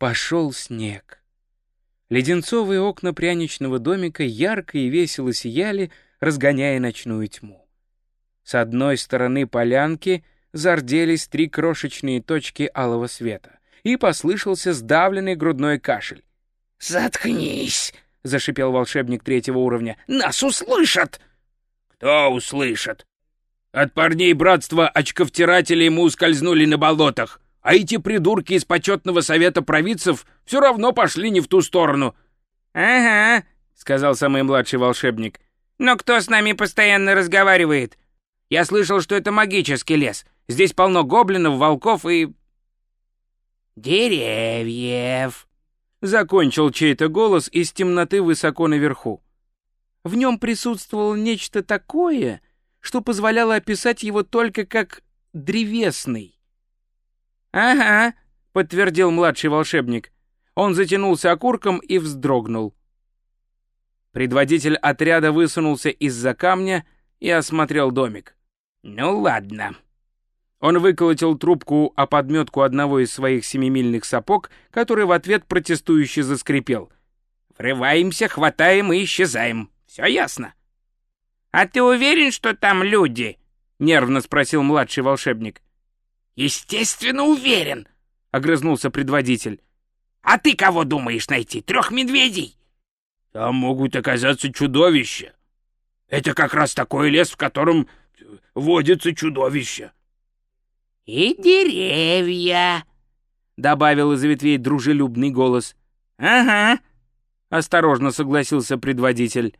пошел снег. Леденцовые окна пряничного домика ярко и весело сияли, разгоняя ночную тьму. С одной стороны полянки зарделись три крошечные точки алого света, и послышался сдавленный грудной кашель. «Заткнись!» — зашипел волшебник третьего уровня. «Нас услышат!» «Кто услышит?» «От парней братства очковтирателей мы ускользнули на болотах, а эти придурки из почетного совета провидцев все равно пошли не в ту сторону». «Ага», — сказал самый младший волшебник. «Но кто с нами постоянно разговаривает? Я слышал, что это магический лес. Здесь полно гоблинов, волков и...» «Деревьев», Закончил чей-то голос из темноты высоко наверху. В нем присутствовало нечто такое, что позволяло описать его только как древесный. «Ага», — подтвердил младший волшебник. Он затянулся окурком и вздрогнул. Предводитель отряда высунулся из-за камня и осмотрел домик. «Ну ладно», он выколотил трубку о подметку одного из своих семимильных сапог, который в ответ протестующе заскрипел. «Врываемся, хватаем и исчезаем. Все ясно». «А ты уверен, что там люди?» — нервно спросил младший волшебник. «Естественно, уверен», — огрызнулся предводитель. «А ты кого думаешь найти? Трех медведей?» «Там могут оказаться чудовища. Это как раз такой лес, в котором водится чудовище». «И деревья», — добавил из ветвей дружелюбный голос. «Ага», — осторожно согласился предводитель.